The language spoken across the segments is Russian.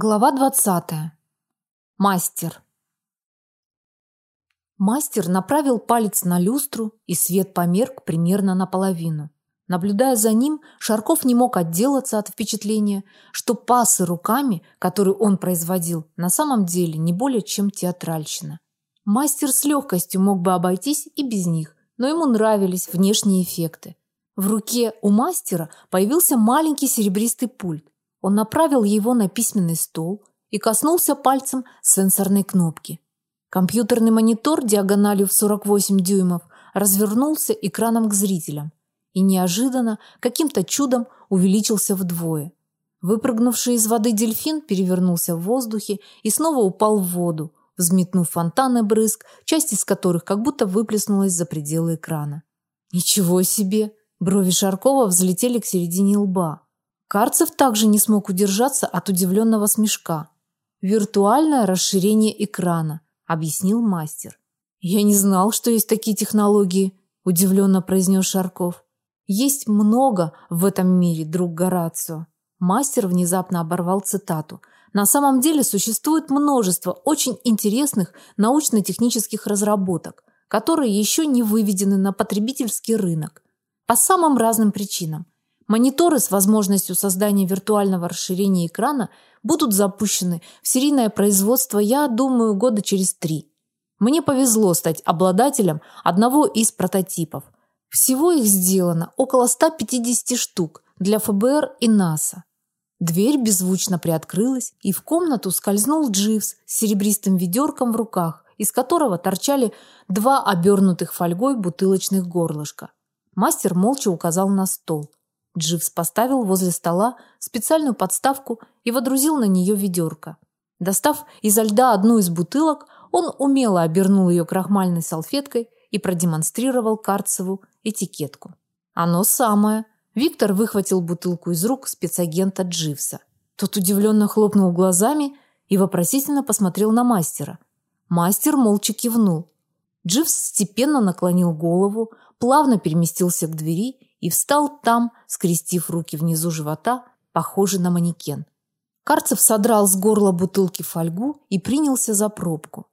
Глава 20. Мастер. Мастер направил палец на люстру, и свет померк примерно наполовину. Наблюдая за ним, Шарков не мог отделаться от впечатления, что пасы руками, которые он производил, на самом деле не более чем театральщина. Мастер с легкостью мог бы обойтись и без них, но ему нравились внешние эффекты. В руке у мастера появился маленький серебристый пульт. Он направил его на письменный стол и коснулся пальцем сенсорной кнопки. Компьютерный монитор диагональю в 48 дюймов развернулся экраном к зрителям и неожиданно каким-то чудом увеличился вдвое. Выпрыгнувший из воды дельфин перевернулся в воздухе и снова упал в воду, взметнув фонтаны брызг, часть из которых как будто выплеснулась за пределы экрана. Ничего себе! Брови Шаркова взлетели к середине лба. Карцев также не смог удержаться от удивленного смешка. «Виртуальное расширение экрана», – объяснил мастер. «Я не знал, что есть такие технологии», – удивленно произнес Шарков. «Есть много в этом мире, друг Горацио». Мастер внезапно оборвал цитату. «На самом деле существует множество очень интересных научно-технических разработок, которые еще не выведены на потребительский рынок. По самым разным причинам – Мониторы с возможностью создания виртуального расширения экрана будут запущены в серийное производство, я думаю, года через три. Мне повезло стать обладателем одного из прототипов. Всего их сделано около 150 штук для ФБР и НАСА. Дверь беззвучно приоткрылась, и в комнату скользнул Дживс с серебристым ведерком в руках, из которого торчали два обернутых фольгой бутылочных горлышка. Мастер молча указал на стол. Дживс поставил возле стола специальную подставку и водрузил на нее ведерко. Достав изо льда одну из бутылок, он умело обернул ее крахмальной салфеткой и продемонстрировал Карцеву этикетку. Оно самое. Виктор выхватил бутылку из рук спецагента Дживса. Тот удивленно хлопнул глазами и вопросительно посмотрел на мастера. Мастер молча кивнул. Дживс степенно наклонил голову, плавно переместился к двери и встал там, скрестив руки внизу живота, похожий на манекен. Карцев содрал с горла бутылки фольгу и принялся за пробку.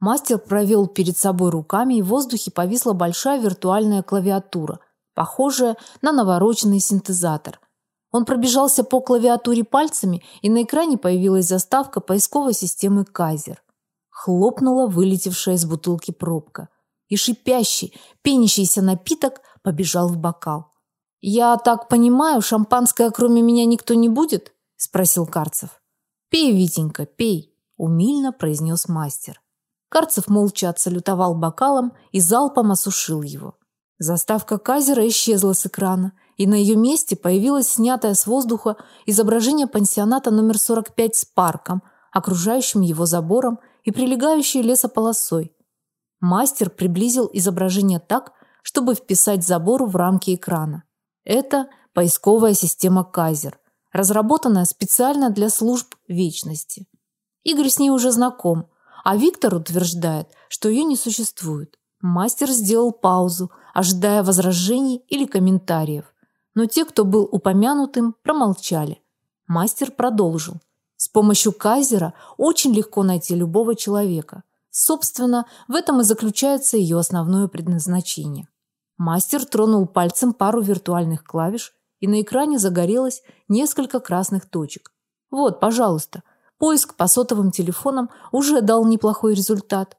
Мастер провел перед собой руками, и в воздухе повисла большая виртуальная клавиатура, похожая на навороченный синтезатор. Он пробежался по клавиатуре пальцами, и на экране появилась заставка поисковой системы Кайзер. Хлопнула вылетевшая из бутылки пробка, и шипящий, пенящийся напиток побежал в бокал. «Я так понимаю, шампанское кроме меня никто не будет?» – спросил Карцев. «Пей, Витенька, пей», – умильно произнес мастер. Карцев молча отсалютовал бокалом и залпом осушил его. Заставка Казера исчезла с экрана, и на ее месте появилось снятое с воздуха изображение пансионата номер 45 с парком, окружающим его забором и прилегающей лесополосой. Мастер приблизил изображение так, чтобы вписать забор в рамки экрана. Это поисковая система Казер, разработанная специально для служб вечности. Игорь с ней уже знаком, а Виктор утверждает, что ее не существует. Мастер сделал паузу, ожидая возражений или комментариев. Но те, кто был упомянутым, промолчали. Мастер продолжил. С помощью Казера очень легко найти любого человека. Собственно, в этом и заключается ее основное предназначение. Мастер тронул пальцем пару виртуальных клавиш, и на экране загорелось несколько красных точек. Вот, пожалуйста. Поиск по сотовым телефонам уже дал неплохой результат.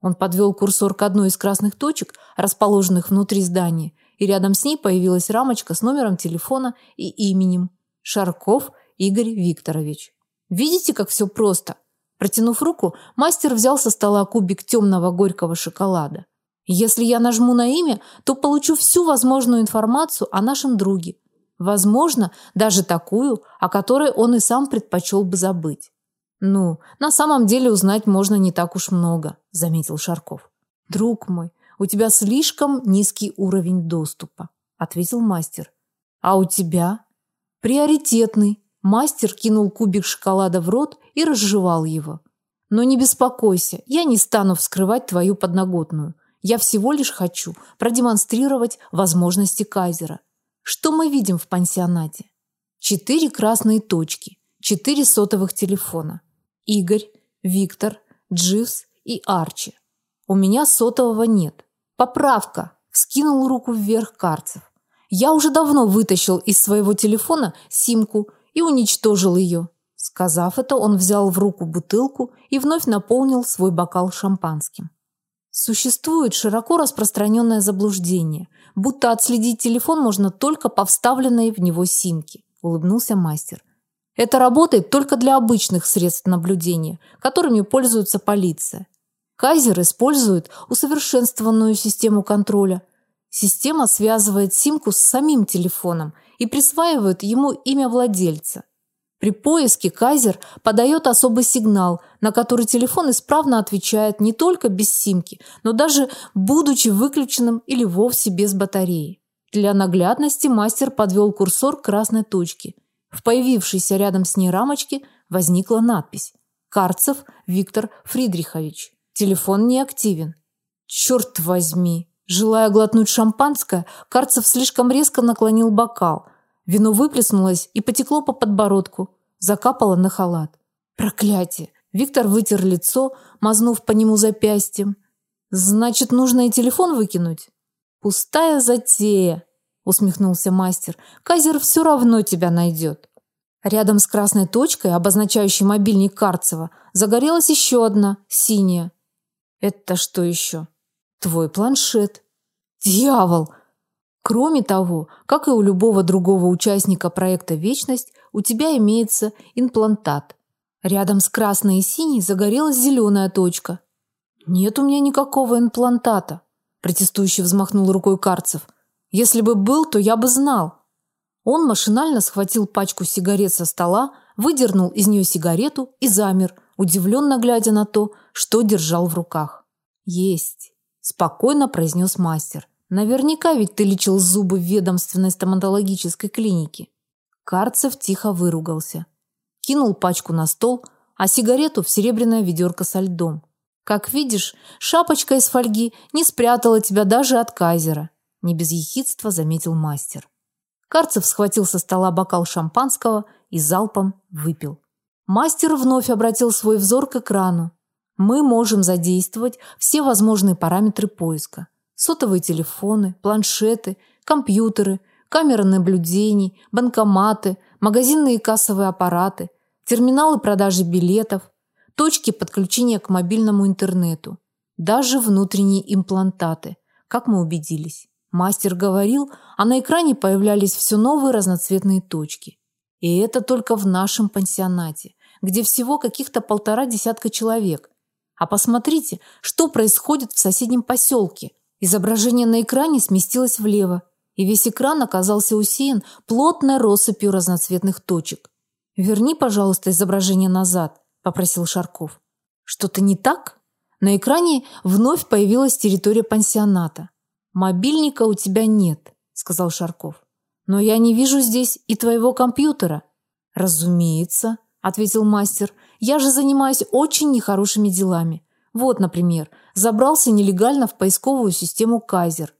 Он подвел курсор к одной из красных точек, расположенных внутри здания, и рядом с ней появилась рамочка с номером телефона и именем. Шарков Игорь Викторович. Видите, как все просто? Протянув руку, мастер взял со стола кубик темного горького шоколада. Если я нажму на имя, то получу всю возможную информацию о нашем друге. Возможно, даже такую, о которой он и сам предпочел бы забыть. Ну, на самом деле узнать можно не так уж много, заметил Шарков. Друг мой, у тебя слишком низкий уровень доступа, ответил мастер. А у тебя? Приоритетный. Мастер кинул кубик шоколада в рот и разжевал его. Но не беспокойся, я не стану вскрывать твою подноготную. Я всего лишь хочу продемонстрировать возможности Кайзера. Что мы видим в пансионате? Четыре красные точки, четыре сотовых телефона. Игорь, Виктор, Дживс и Арчи. У меня сотового нет. Поправка. Скинул руку вверх Карцев. Я уже давно вытащил из своего телефона симку и уничтожил ее. Сказав это, он взял в руку бутылку и вновь наполнил свой бокал шампанским. Существует широко распространенное заблуждение, будто отследить телефон можно только по вставленной в него симке, улыбнулся мастер. Это работает только для обычных средств наблюдения, которыми пользуется полиция. Кайзер использует усовершенствованную систему контроля. Система связывает симку с самим телефоном и присваивает ему имя владельца. При поиске Кайзер подает особый сигнал, на который телефон исправно отвечает не только без симки, но даже будучи выключенным или вовсе без батареи. Для наглядности мастер подвел курсор к красной точке. В появившейся рядом с ней рамочке возникла надпись: Карцев Виктор Фридрихович. Телефон не активен. Черт возьми, желая глотнуть шампанское, Карцев слишком резко наклонил бокал. Вино выплеснулось и потекло по подбородку, закапало на халат. Проклятие. Виктор вытер лицо, мазнув по нему запястьем. Значит, нужно и телефон выкинуть. Пустая затея, усмехнулся мастер. Казер все равно тебя найдет. Рядом с красной точкой, обозначающей мобильник Карцева, загорелась еще одна, синяя. Это что еще? Твой планшет. Дьявол. Кроме того, как и у любого другого участника проекта Вечность, у тебя имеется имплантат. Рядом с красной и синей загорелась зеленая точка. Нет у меня никакого имплантата, протестующе взмахнул рукой Карцев. Если бы был, то я бы знал. Он машинально схватил пачку сигарет со стола, выдернул из нее сигарету и замер, удивленно глядя на то, что держал в руках. Есть, спокойно произнес мастер. Наверняка ведь ты лечил зубы в ведомственной стоматологической клинике. Карцев тихо выругался, кинул пачку на стол, а сигарету в серебряное ведерко со льдом. Как видишь, шапочка из фольги не спрятала тебя даже от кайзера, не без ехидства заметил мастер. Карцев схватил со стола бокал шампанского и залпом выпил. Мастер вновь обратил свой взор к экрану. Мы можем задействовать все возможные параметры поиска: сотовые телефоны, планшеты, компьютеры, камеры наблюдений, банкоматы, магазинные и кассовые аппараты, терминалы продажи билетов, точки подключения к мобильному интернету, даже внутренние имплантаты, как мы убедились. Мастер говорил, а на экране появлялись все новые разноцветные точки. И это только в нашем пансионате, где всего каких-то полтора десятка человек. А посмотрите, что происходит в соседнем поселке. Изображение на экране сместилось влево, и весь экран оказался усеян плотной россыпью разноцветных точек. Верни, пожалуйста, изображение назад, попросил Шарков. Что-то не так? На экране вновь появилась территория пансионата. Мобильника у тебя нет, сказал Шарков. Но я не вижу здесь и твоего компьютера. Разумеется, ответил мастер. Я же занимаюсь очень нехорошими делами. Вот, например, забрался нелегально в поисковую систему Кайзер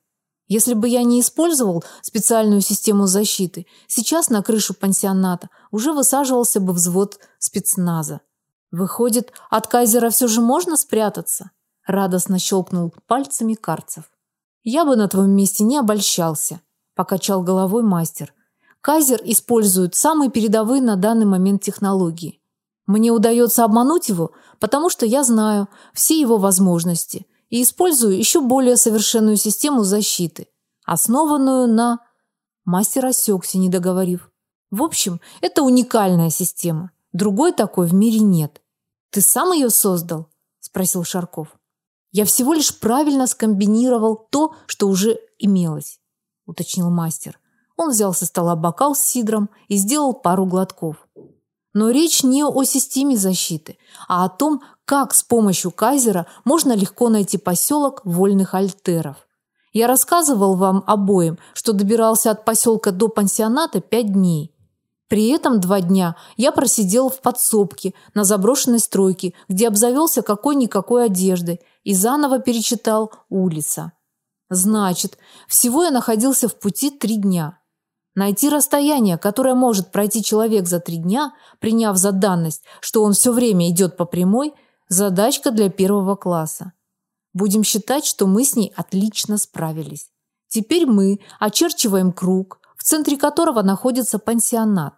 если бы я не использовал специальную систему защиты, сейчас на крышу пансионата уже высаживался бы взвод спецназа. Выходит, от кайзера все же можно спрятаться? Радостно щелкнул пальцами Карцев. Я бы на твоем месте не обольщался, покачал головой мастер. Кайзер использует самые передовые на данный момент технологии. Мне удается обмануть его, потому что я знаю все его возможности – и использую еще более совершенную систему защиты, основанную на Мастер осекся, не договорив. В общем, это уникальная система. Другой такой в мире нет. Ты сам ее создал? спросил Шарков. Я всего лишь правильно скомбинировал то, что уже имелось, уточнил мастер. Он взял со стола бокал с сидром и сделал пару глотков. Но речь не о системе защиты, а о том, как с помощью кайзера можно легко найти поселок вольных альтеров. Я рассказывал вам обоим, что добирался от поселка до пансионата пять дней. При этом два дня я просидел в подсобке на заброшенной стройке, где обзавелся какой-никакой одеждой и заново перечитал улица. Значит, всего я находился в пути три дня. Найти расстояние, которое может пройти человек за три дня, приняв за данность, что он все время идет по прямой, задачка для первого класса. Будем считать, что мы с ней отлично справились. Теперь мы очерчиваем круг, в центре которого находится пансионат,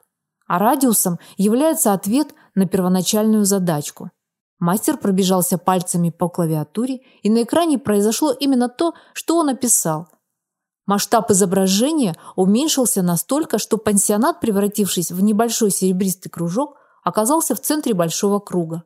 а радиусом является ответ на первоначальную задачку. Мастер пробежался пальцами по клавиатуре, и на экране произошло именно то, что он описал – Масштаб изображения уменьшился настолько, что пансионат, превратившись в небольшой серебристый кружок, оказался в центре большого круга.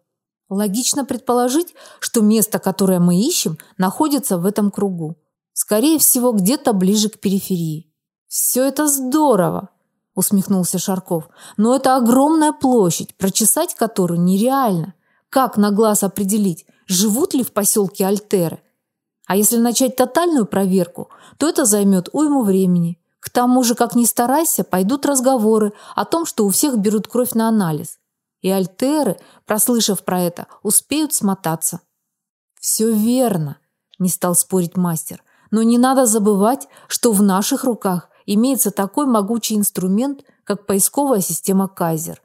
Логично предположить, что место, которое мы ищем, находится в этом кругу. Скорее всего, где-то ближе к периферии. Все это здорово, усмехнулся Шарков. Но это огромная площадь, прочесать которую нереально. Как на глаз определить, живут ли в поселке Альтеры? А если начать тотальную проверку, то это займет уйму времени. К тому же, как ни старайся, пойдут разговоры о том, что у всех берут кровь на анализ. И альтеры, прослышав про это, успеют смотаться. Все верно, не стал спорить мастер. Но не надо забывать, что в наших руках имеется такой могучий инструмент, как поисковая система Кайзер.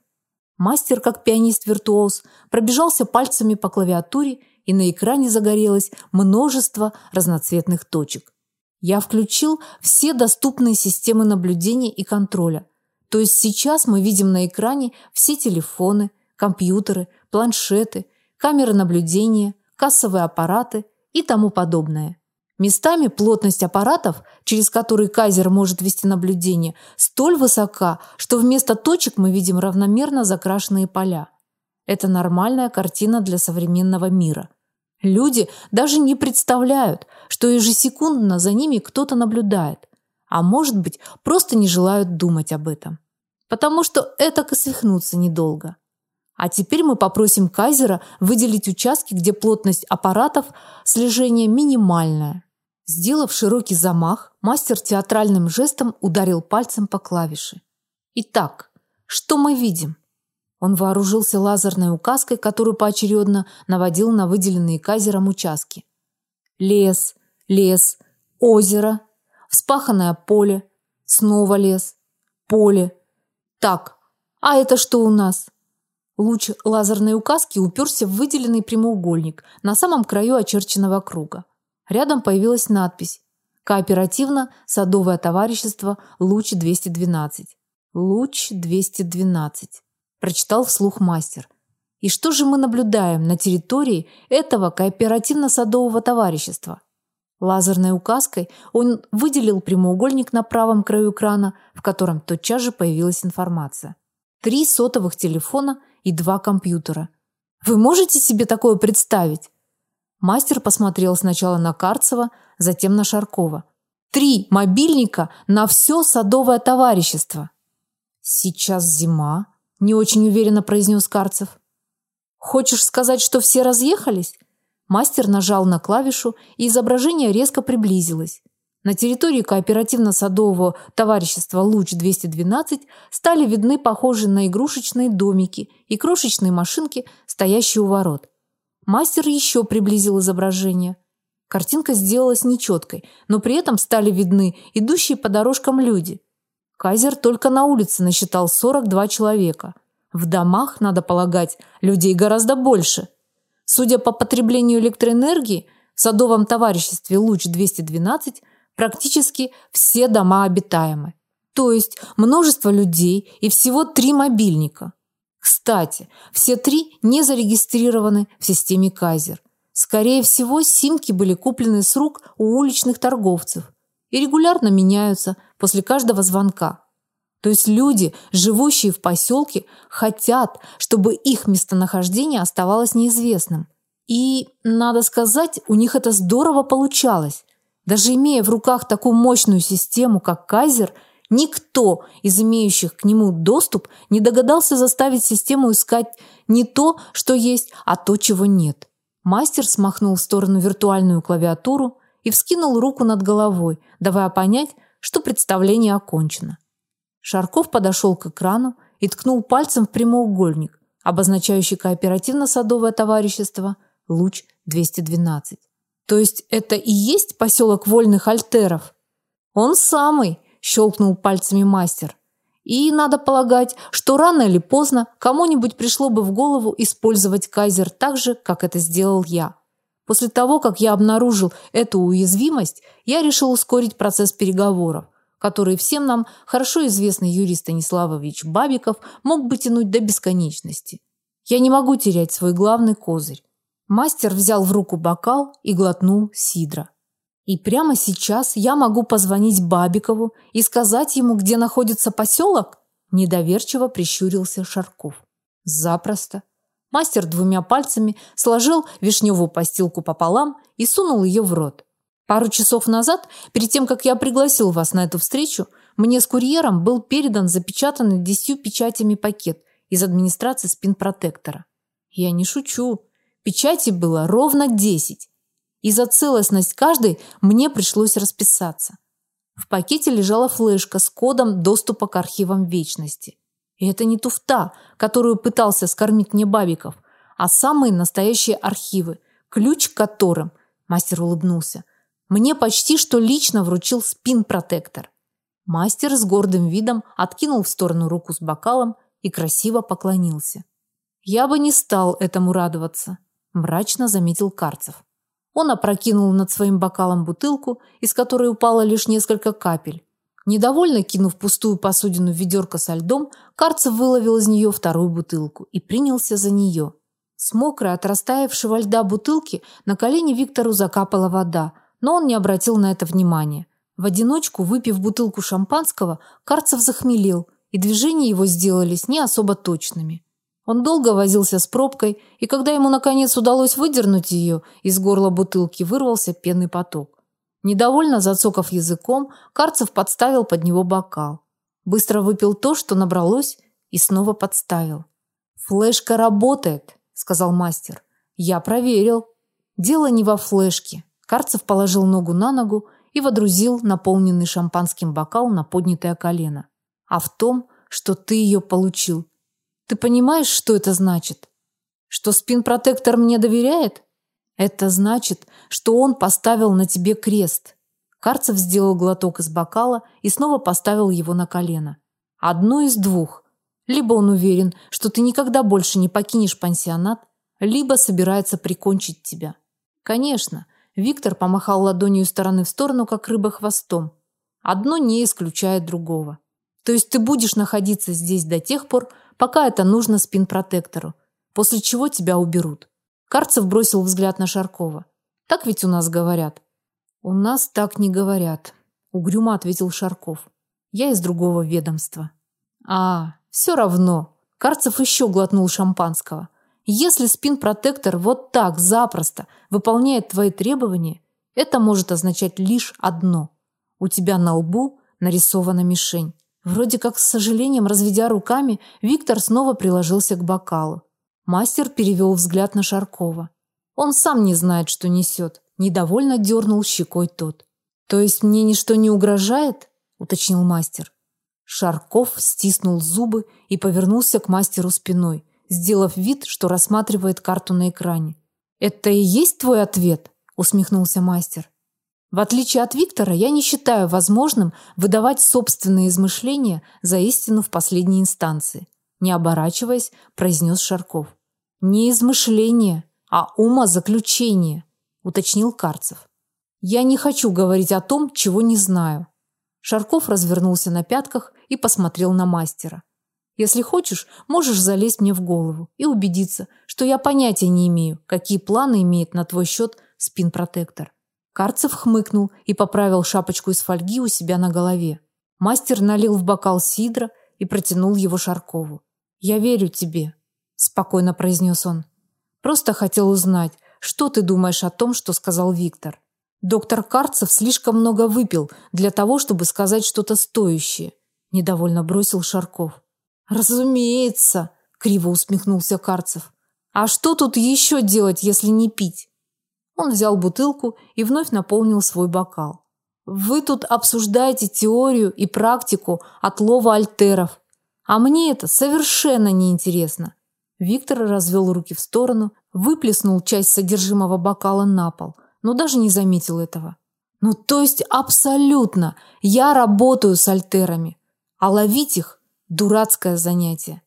Мастер, как пианист-виртуоз, пробежался пальцами по клавиатуре и на экране загорелось множество разноцветных точек. Я включил все доступные системы наблюдения и контроля. То есть сейчас мы видим на экране все телефоны, компьютеры, планшеты, камеры наблюдения, кассовые аппараты и тому подобное. Местами плотность аппаратов, через которые Кайзер может вести наблюдение, столь высока, что вместо точек мы видим равномерно закрашенные поля. Это нормальная картина для современного мира. Люди даже не представляют, что ежесекундно за ними кто-то наблюдает, а может быть, просто не желают думать об этом. Потому что это свихнуться недолго. А теперь мы попросим Кайзера выделить участки, где плотность аппаратов слежения минимальная. Сделав широкий замах, мастер театральным жестом ударил пальцем по клавише. Итак, что мы видим? Он вооружился лазерной указкой, которую поочередно наводил на выделенные казером участки. Лес, лес, озеро, вспаханное поле, снова лес, поле. Так, а это что у нас? Луч лазерной указки уперся в выделенный прямоугольник на самом краю очерченного круга. Рядом появилась надпись «Кооперативно-садовое товарищество Луч-212». Луч-212 прочитал вслух мастер. И что же мы наблюдаем на территории этого кооперативно-садового товарищества? Лазерной указкой он выделил прямоугольник на правом краю экрана, в котором тотчас же появилась информация. Три сотовых телефона и два компьютера. Вы можете себе такое представить? Мастер посмотрел сначала на Карцева, затем на Шаркова. Три мобильника на все садовое товарищество. Сейчас зима, не очень уверенно произнес Карцев. Хочешь сказать, что все разъехались? Мастер нажал на клавишу, и изображение резко приблизилось. На территории кооперативно-садового товарищества Луч-212 стали видны похожие на игрушечные домики и крошечные машинки, стоящие у ворот. Мастер еще приблизил изображение. Картинка сделалась нечеткой, но при этом стали видны идущие по дорожкам люди – Кайзер только на улице насчитал 42 человека. В домах, надо полагать, людей гораздо больше. Судя по потреблению электроэнергии, в садовом товариществе Луч-212 практически все дома обитаемы. То есть множество людей и всего три мобильника. Кстати, все три не зарегистрированы в системе Кайзер. Скорее всего, симки были куплены с рук у уличных торговцев и регулярно меняются после каждого звонка. То есть люди, живущие в поселке, хотят, чтобы их местонахождение оставалось неизвестным. И, надо сказать, у них это здорово получалось. Даже имея в руках такую мощную систему, как Кайзер, никто из имеющих к нему доступ не догадался заставить систему искать не то, что есть, а то, чего нет. Мастер смахнул в сторону виртуальную клавиатуру, и вскинул руку над головой, давая понять, что представление окончено. Шарков подошел к экрану и ткнул пальцем в прямоугольник, обозначающий кооперативно-садовое товарищество Луч-212. То есть это и есть поселок вольных альтеров? Он самый, щелкнул пальцами мастер. И надо полагать, что рано или поздно кому-нибудь пришло бы в голову использовать кайзер так же, как это сделал я. После того, как я обнаружил эту уязвимость, я решил ускорить процесс переговоров, который всем нам хорошо известный юрист Станиславович Бабиков мог бы тянуть до бесконечности. Я не могу терять свой главный козырь. Мастер взял в руку бокал и глотнул сидра. И прямо сейчас я могу позвонить Бабикову и сказать ему, где находится поселок? Недоверчиво прищурился Шарков. Запросто. Мастер двумя пальцами сложил вишневую постилку пополам и сунул ее в рот. Пару часов назад, перед тем, как я пригласил вас на эту встречу, мне с курьером был передан запечатанный десятью печатями пакет из администрации спинпротектора. Я не шучу. Печати было ровно десять и за целостность каждой мне пришлось расписаться. В пакете лежала флешка с кодом доступа к архивам вечности. И это не туфта, которую пытался скормить мне Бабиков, а самые настоящие архивы, ключ к которым, мастер улыбнулся, мне почти что лично вручил спин-протектор. Мастер с гордым видом откинул в сторону руку с бокалом и красиво поклонился. Я бы не стал этому радоваться, мрачно заметил Карцев. Он опрокинул над своим бокалом бутылку, из которой упало лишь несколько капель. Недовольно кинув пустую посудину в ведерко со льдом, Карцев выловил из нее вторую бутылку и принялся за нее. С мокрой от растаявшего льда бутылки на колени Виктору закапала вода, но он не обратил на это внимания. В одиночку, выпив бутылку шампанского, Карцев захмелел, и движения его сделались не особо точными. Он долго возился с пробкой, и когда ему наконец удалось выдернуть ее, из горла бутылки вырвался пенный поток. Недовольно зацокав языком, Карцев подставил под него бокал. Быстро выпил то, что набралось, и снова подставил. «Флешка работает», – сказал мастер. «Я проверил». Дело не во флешке. Карцев положил ногу на ногу и водрузил наполненный шампанским бокал на поднятое колено. А в том, что ты ее получил, ты понимаешь, что это значит? Что спин-протектор мне доверяет? Это значит, что он поставил на тебе крест. Карцев сделал глоток из бокала и снова поставил его на колено. Одно из двух. Либо он уверен, что ты никогда больше не покинешь пансионат, либо собирается прикончить тебя. Конечно, Виктор помахал ладонью из стороны в сторону, как рыба хвостом. Одно не исключает другого. То есть ты будешь находиться здесь до тех пор, пока это нужно спин-протектору, после чего тебя уберут. Карцев бросил взгляд на Шаркова. Так ведь у нас говорят. У нас так не говорят, угрюмо ответил Шарков. Я из другого ведомства. А, все равно. Карцев еще глотнул шампанского. Если спин-протектор вот так запросто выполняет твои требования, это может означать лишь одно: у тебя на лбу нарисована мишень. Вроде как с сожалением разведя руками, Виктор снова приложился к бокалу. Мастер перевел взгляд на Шаркова. Он сам не знает, что несет. Недовольно дернул щекой тот. То есть мне ничто не угрожает? уточнил мастер. Шарков стиснул зубы и повернулся к мастеру спиной, сделав вид, что рассматривает карту на экране. Это и есть твой ответ? усмехнулся мастер. В отличие от Виктора, я не считаю возможным выдавать собственные измышления за истину в последней инстанции, не оборачиваясь, произнес Шарков. Не измышление, а умозаключение, уточнил Карцев. Я не хочу говорить о том, чего не знаю. Шарков развернулся на пятках и посмотрел на мастера. Если хочешь, можешь залезть мне в голову и убедиться, что я понятия не имею, какие планы имеет на твой счет спин-протектор. Карцев хмыкнул и поправил шапочку из фольги у себя на голове. Мастер налил в бокал сидра и протянул его Шаркову. "Я верю тебе", спокойно произнес он. "Просто хотел узнать, что ты думаешь о том, что сказал Виктор. Доктор Карцев слишком много выпил для того, чтобы сказать что-то стоящее", недовольно бросил Шарков. "Разумеется", криво усмехнулся Карцев. "А что тут еще делать, если не пить?" Он взял бутылку и вновь наполнил свой бокал. Вы тут обсуждаете теорию и практику отлова альтеров, а мне это совершенно не интересно. Виктор развел руки в сторону, выплеснул часть содержимого бокала на пол, но даже не заметил этого. Ну, то есть абсолютно. Я работаю с альтерами, а ловить их дурацкое занятие.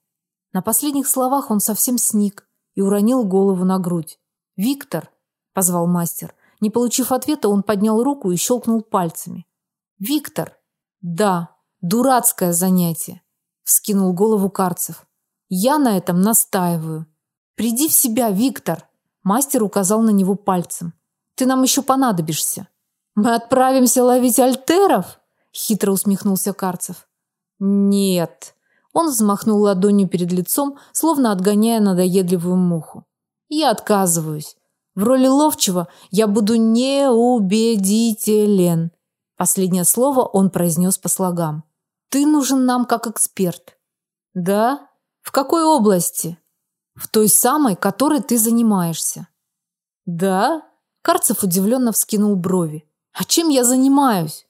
На последних словах он совсем сник и уронил голову на грудь. "Виктор", позвал мастер. Не получив ответа, он поднял руку и щелкнул пальцами. "Виктор". "Да, дурацкое занятие", вскинул голову Карцев. "Я на этом настаиваю. Приди в себя, Виктор". Мастер указал на него пальцем. "Ты нам еще понадобишься". Мы отправимся ловить альтеров? хитро усмехнулся Карцев. Нет. Он взмахнул ладонью перед лицом, словно отгоняя надоедливую муху. Я отказываюсь. В роли ловчего я буду неубедителен. Последнее слово он произнес по слогам. Ты нужен нам как эксперт. Да? В какой области? В той самой, которой ты занимаешься. Да? Карцев удивленно вскинул брови. А чем я занимаюсь?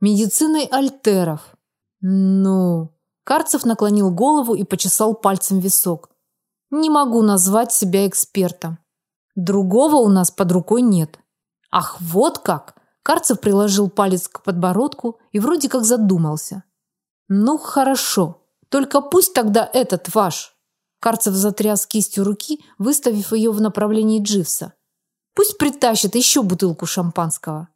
Медициной альтеров. Ну, Карцев наклонил голову и почесал пальцем висок. Не могу назвать себя экспертом. Другого у нас под рукой нет. Ах, вот как. Карцев приложил палец к подбородку и вроде как задумался. Ну, хорошо. Только пусть тогда этот ваш. Карцев затряс кистью руки, выставив ее в направлении Дживса. Пусть притащит еще бутылку шампанского.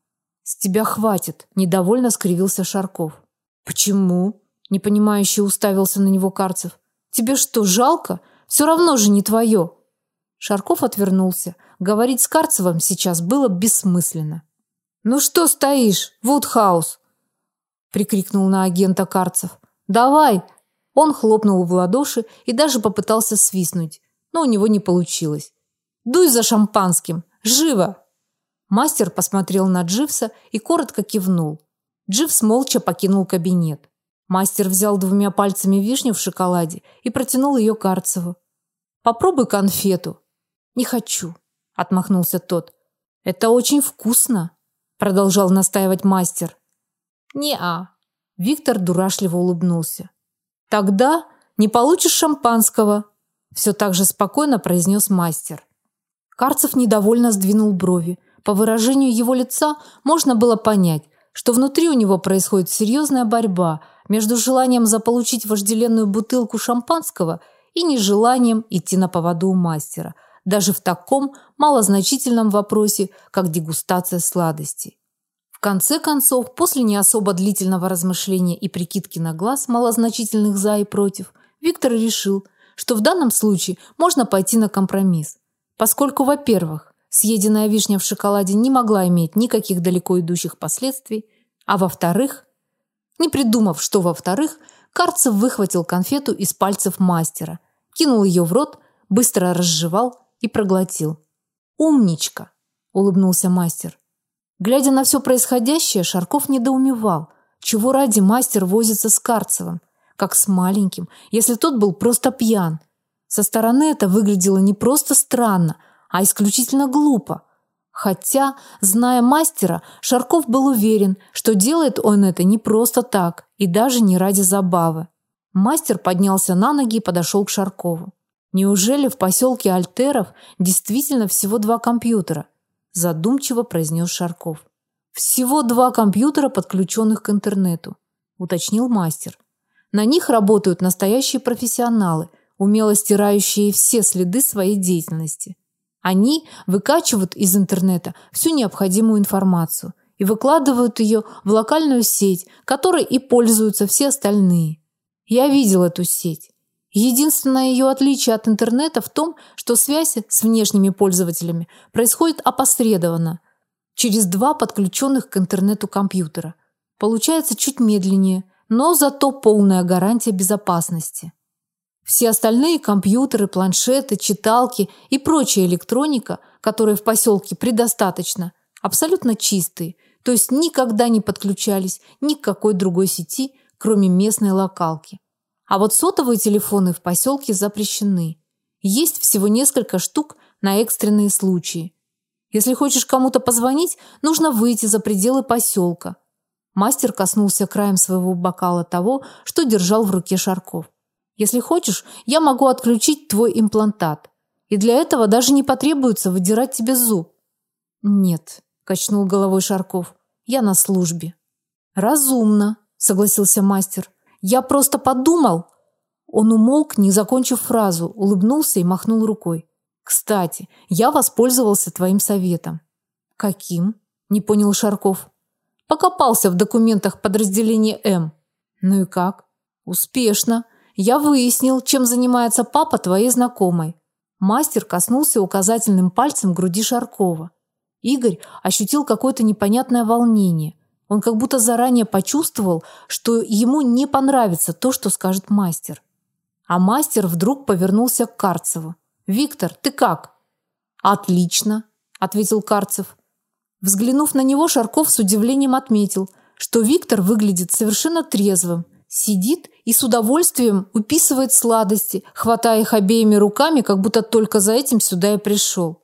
С тебя хватит, недовольно скривился Шарков. Почему? непонимающе уставился на него Карцев. Тебе что, жалко? Все равно же не твое. Шарков отвернулся. Говорить с Карцевым сейчас было бессмысленно. Ну что стоишь, Вудхаус? прикрикнул на агента Карцев. Давай. Он хлопнул в ладоши и даже попытался свистнуть, но у него не получилось. Дуй за шампанским, живо. Мастер посмотрел на Дживса и коротко кивнул. Дживс молча покинул кабинет. Мастер взял двумя пальцами вишню в шоколаде и протянул ее Карцеву. Попробуй конфету. Не хочу, отмахнулся тот. Это очень вкусно, продолжал настаивать мастер. Не-а. Виктор дурашливо улыбнулся. Тогда не получишь шампанского, все так же спокойно произнес мастер. Карцев недовольно сдвинул брови, по выражению его лица можно было понять, что внутри у него происходит серьезная борьба между желанием заполучить вожделенную бутылку шампанского и нежеланием идти на поводу у мастера, даже в таком малозначительном вопросе, как дегустация сладостей. Конце концов, после не особо длительного размышления и прикидки на глаз малозначительных за и против, Виктор решил, что в данном случае можно пойти на компромисс, поскольку, во-первых, съеденная вишня в шоколаде не могла иметь никаких далеко идущих последствий, а во-вторых, не придумав, что во-вторых, Карцев выхватил конфету из пальцев мастера, кинул ее в рот, быстро разжевал и проглотил. Умничка, улыбнулся мастер. Глядя на все происходящее, Шарков недоумевал, чего ради мастер возится с Карцевым, как с маленьким, если тот был просто пьян. Со стороны это выглядело не просто странно, а исключительно глупо. Хотя, зная мастера, Шарков был уверен, что делает он это не просто так и даже не ради забавы. Мастер поднялся на ноги и подошел к Шаркову. Неужели в поселке Альтеров действительно всего два компьютера? Задумчиво произнес Шарков. Всего два компьютера, подключенных к интернету, уточнил мастер. На них работают настоящие профессионалы, умело стирающие все следы своей деятельности. Они выкачивают из интернета всю необходимую информацию и выкладывают ее в локальную сеть, которой и пользуются все остальные. Я видел эту сеть. Единственное ее отличие от интернета в том, что связь с внешними пользователями происходит опосредованно через два подключенных к интернету компьютера. Получается чуть медленнее, но зато полная гарантия безопасности. Все остальные компьютеры, планшеты, читалки и прочая электроника, которой в поселке предостаточно, абсолютно чистые, то есть никогда не подключались ни к какой другой сети, кроме местной локалки. А вот сотовые телефоны в поселке запрещены. Есть всего несколько штук на экстренные случаи. Если хочешь кому-то позвонить, нужно выйти за пределы поселка. Мастер коснулся краем своего бокала того, что держал в руке Шарков. Если хочешь, я могу отключить твой имплантат. И для этого даже не потребуется выдирать тебе зуб. Нет, качнул головой Шарков. Я на службе. Разумно, согласился мастер. Я просто подумал. Он умолк, не закончив фразу, улыбнулся и махнул рукой. Кстати, я воспользовался твоим советом. Каким? Не понял Шарков. Покопался в документах подразделения М. Ну и как? Успешно. Я выяснил, чем занимается папа твоей знакомой. Мастер коснулся указательным пальцем груди Шаркова. Игорь ощутил какое-то непонятное волнение. Он как будто заранее почувствовал, что ему не понравится то, что скажет мастер. А мастер вдруг повернулся к Карцеву. «Виктор, ты как?» «Отлично», – ответил Карцев. Взглянув на него, Шарков с удивлением отметил, что Виктор выглядит совершенно трезвым, сидит и с удовольствием уписывает сладости, хватая их обеими руками, как будто только за этим сюда и пришел.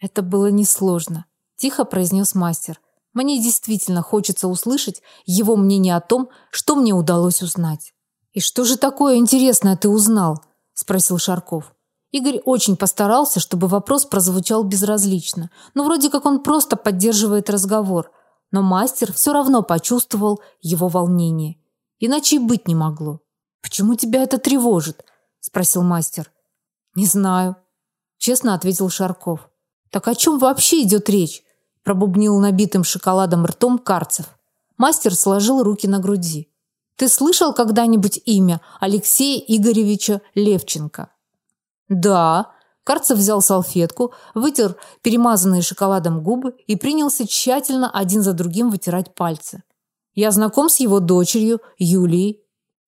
Это было несложно, тихо произнес мастер. Мне действительно хочется услышать его мнение о том, что мне удалось узнать. И что же такое интересное ты узнал? спросил Шарков. Игорь очень постарался, чтобы вопрос прозвучал безразлично. Но вроде как он просто поддерживает разговор. Но мастер все равно почувствовал его волнение Иначе и быть не могло. Почему тебя это тревожит? спросил мастер. Не знаю, честно ответил Шарков. Так о чем вообще идет речь? Пробубнил набитым шоколадом ртом Карцев. Мастер сложил руки на груди. Ты слышал когда-нибудь имя Алексея Игоревича Левченко? Да, Карцев взял салфетку, вытер перемазанные шоколадом губы и принялся тщательно один за другим вытирать пальцы. Я знаком с его дочерью Юлией.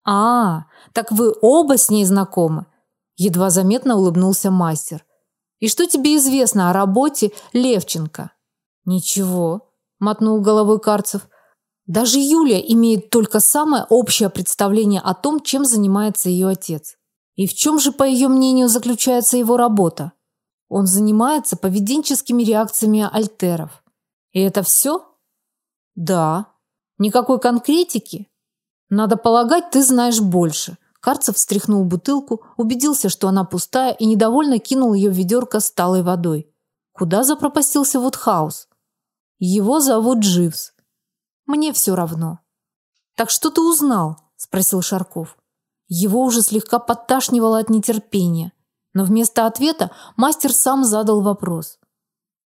А, так вы оба с ней знакомы? Едва заметно улыбнулся мастер. И что тебе известно о работе Левченко? Ничего, мотнул головой Карцев. Даже Юлия имеет только самое общее представление о том, чем занимается ее отец. И в чем же, по ее мнению, заключается его работа? Он занимается поведенческими реакциями альтеров. И это все? Да, Никакой конкретики? Надо полагать, ты знаешь больше. Карцев встряхнул бутылку, убедился, что она пустая, и недовольно кинул ее в ведерко с талой водой. Куда запропастился Вудхаус? Его зовут Дживс. Мне все равно. Так что ты узнал? спросил Шарков. Его уже слегка подташнивало от нетерпения, но вместо ответа мастер сам задал вопрос: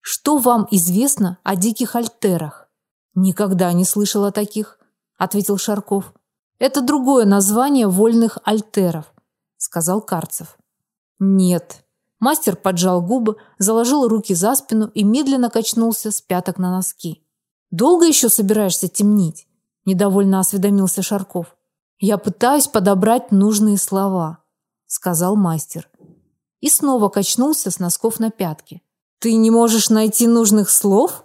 Что вам известно о диких альтерах? Никогда не слышал о таких, ответил Шарков. Это другое название вольных альтеров, сказал Карцев. Нет. Мастер поджал губы, заложил руки за спину и медленно качнулся с пяток на носки. Долго еще собираешься темнить? недовольно осведомился Шарков. Я пытаюсь подобрать нужные слова, сказал мастер. И снова качнулся с носков на пятки. Ты не можешь найти нужных слов?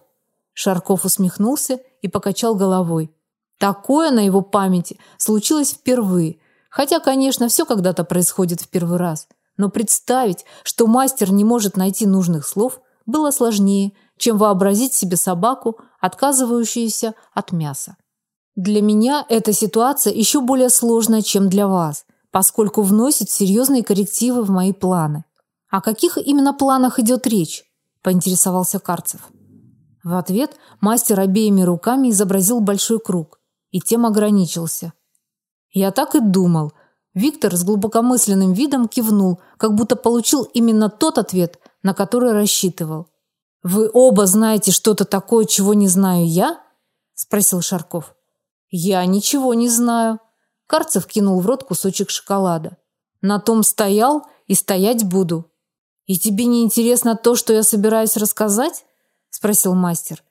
Шарков усмехнулся и покачал головой. Такое на его памяти случилось впервые. Хотя, конечно, все когда-то происходит в первый раз. Но представить, что мастер не может найти нужных слов, было сложнее, чем вообразить себе собаку, отказывающуюся от мяса. Для меня эта ситуация еще более сложная, чем для вас, поскольку вносит серьезные коррективы в мои планы. О каких именно планах идет речь? поинтересовался Карцев. В ответ мастер обеими руками изобразил большой круг, и тем ограничился. Я так и думал. Виктор с глубокомысленным видом кивнул, как будто получил именно тот ответ, на который рассчитывал. Вы оба знаете что-то такое, чего не знаю я? спросил Шарков. Я ничего не знаю. Карцев кинул в рот кусочек шоколада. На том стоял и стоять буду. И тебе не интересно то, что я собираюсь рассказать? спросил мастер.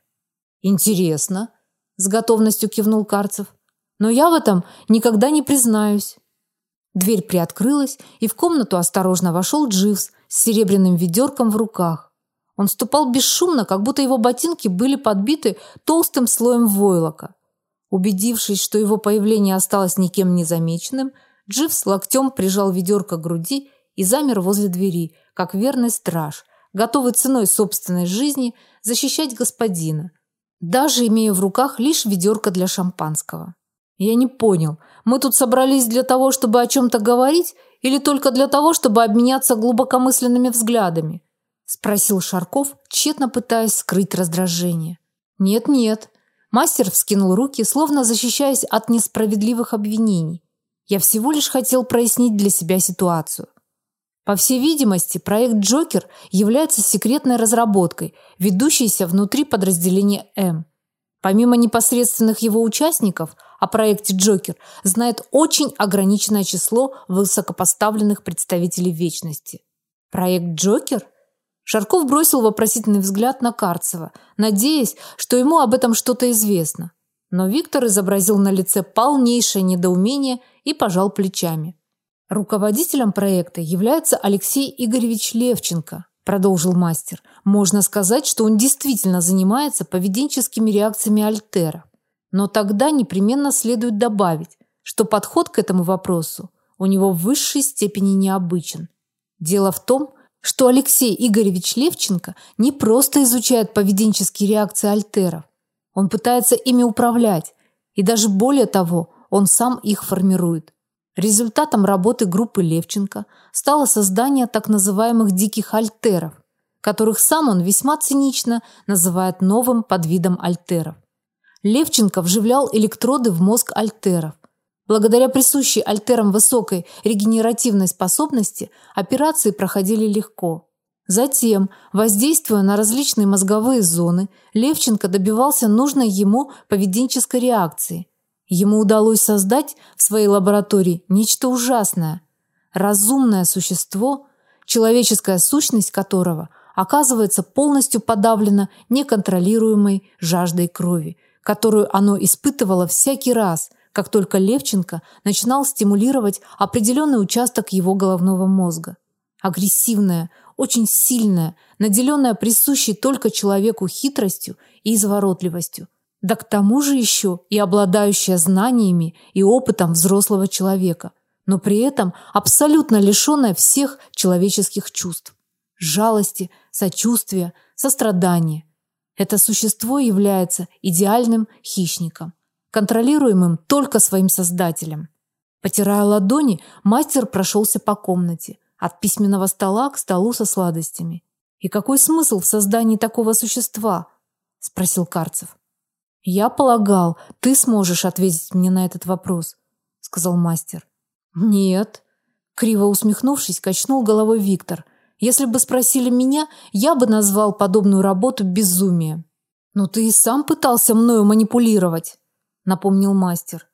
Интересно, с готовностью кивнул Карцев. Но я в этом никогда не признаюсь. Дверь приоткрылась, и в комнату осторожно вошел Дживс с серебряным ведерком в руках. Он ступал бесшумно, как будто его ботинки были подбиты толстым слоем войлока. Убедившись, что его появление осталось никем не замеченным, Дживс локтем прижал ведерко к груди и замер возле двери, как верный страж, готовый ценой собственной жизни защищать господина, даже имея в руках лишь ведерко для шампанского. Я не понял, мы тут собрались для того, чтобы о чем то говорить или только для того, чтобы обменяться глубокомысленными взглядами? спросил Шарков, тщетно пытаясь скрыть раздражение. Нет, нет. Мастер вскинул руки, словно защищаясь от несправедливых обвинений. Я всего лишь хотел прояснить для себя ситуацию. По всей видимости, проект Джокер является секретной разработкой, ведущейся внутри подразделения М. Помимо непосредственных его участников, о проекте Джокер знает очень ограниченное число высокопоставленных представителей вечности. Проект Джокер? Шарков бросил вопросительный взгляд на Карцева, надеясь, что ему об этом что-то известно. Но Виктор изобразил на лице полнейшее недоумение и пожал плечами. Руководителем проекта является Алексей Игоревич Левченко, продолжил мастер. Можно сказать, что он действительно занимается поведенческими реакциями Альтера. Но тогда непременно следует добавить, что подход к этому вопросу у него в высшей степени необычен. Дело в том, что Алексей Игоревич Левченко не просто изучает поведенческие реакции альтеров. Он пытается ими управлять, и даже более того, он сам их формирует. Результатом работы группы Левченко стало создание так называемых диких альтеров, которых сам он весьма цинично называет новым подвидом альтеров. Левченко вживлял электроды в мозг альтеров. Благодаря присущей альтерам высокой регенеративной способности операции проходили легко. Затем, воздействуя на различные мозговые зоны, Левченко добивался нужной ему поведенческой реакции – Ему удалось создать в своей лаборатории нечто ужасное разумное существо, человеческая сущность которого оказывается полностью подавлена неконтролируемой жаждой крови, которую оно испытывало всякий раз, как только Левченко начинал стимулировать определенный участок его головного мозга. Агрессивная, очень сильная, наделенная присущей только человеку хитростью и изворотливостью – да к тому же еще и обладающая знаниями и опытом взрослого человека, но при этом абсолютно лишенная всех человеческих чувств: жалости, сочувствия, сострадания. Это существо является идеальным хищником, контролируемым только своим создателем. Потирая ладони, мастер прошелся по комнате, от письменного стола к столу со сладостями. И какой смысл в создании такого существа? спросил Карцев. Я полагал, ты сможешь ответить мне на этот вопрос, сказал мастер. Нет, криво усмехнувшись, качнул головой Виктор. Если бы спросили меня, я бы назвал подобную работу безумием. Но ты и сам пытался мною манипулировать, напомнил мастер.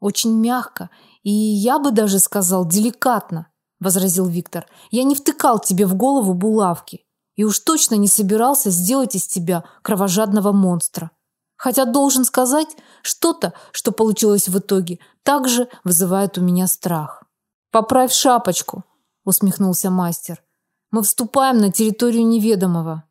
Очень мягко и я бы даже сказал деликатно, возразил Виктор. Я не втыкал тебе в голову булавки и уж точно не собирался сделать из тебя кровожадного монстра. Хотя должен сказать, что-то, что получилось в итоге, также вызывает у меня страх. Поправь шапочку, усмехнулся мастер. Мы вступаем на территорию неведомого.